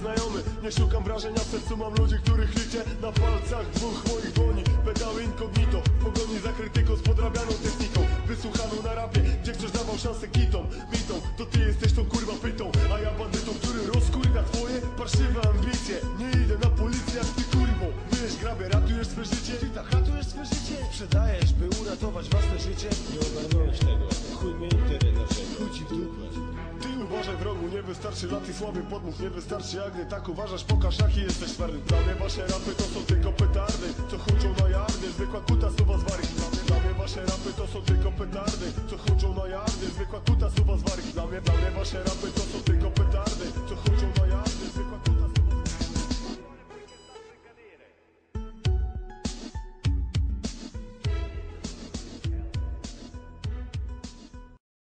nieznajomy. Nie szukam wrażenia, w sercu mam ludzi, których liczę. Na palcach dwóch moich dłoni Pedały incognito. Pogoni za krytyką z podrabianą techniką. Wysłuchaną na rapie, gdzie ktoś dawał szansę kitom. Mitom, to ty jesteś tą kurwa pytą. A ja bandytą, który rozkurwia twoje parszywe ambicje. Nie idę na policję jak ty kurwo. Wiesz, grabie, ratujesz swe życie. Ty tak ratujesz swe życie. Sprzedajesz, by uratować własne życie. Nie nie wystarczy lat i sławy podmów nie wystarczy Jak nie tak uważasz, pokaż jaki jesteś twardy Dla mnie wasze rapy to są tylko petardy Co chodzą na jardy, zwykła kuta suwa z warki Dla mnie. Wasze rapy to są tylko petardy Co chodzą na jardy, zwykła kuta suwa z warki Dla mnie, dla mnie wasze rapy to